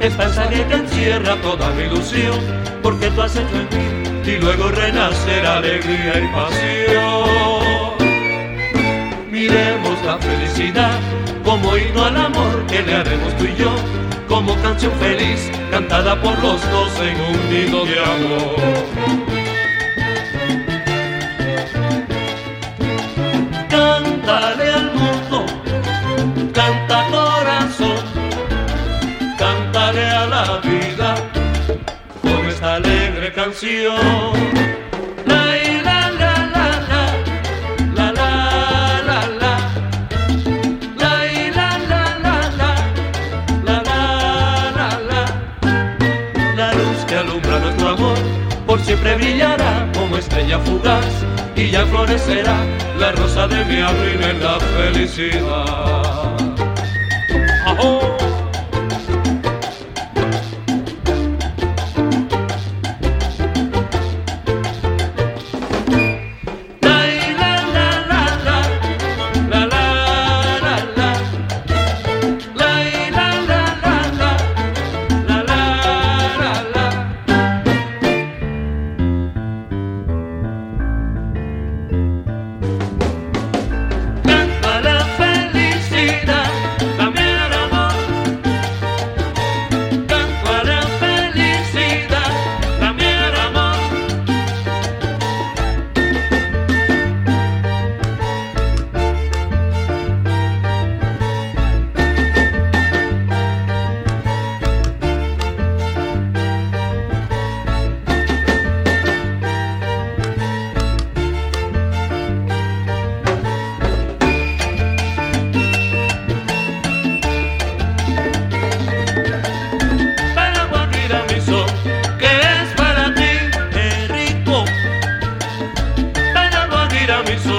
esta ensaña que encierra toda mi ilusión, porque tú en mí y luego renacer alegría y pasión. Miremos la felicidad como himno al amor que le haremos tú y yo, como canción feliz cantada por los dos en un nido de amor. Amor por siempre brillará como estrella fugaz y ya florecerá la rosa de mi abril en la felicidad.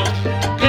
Yeah.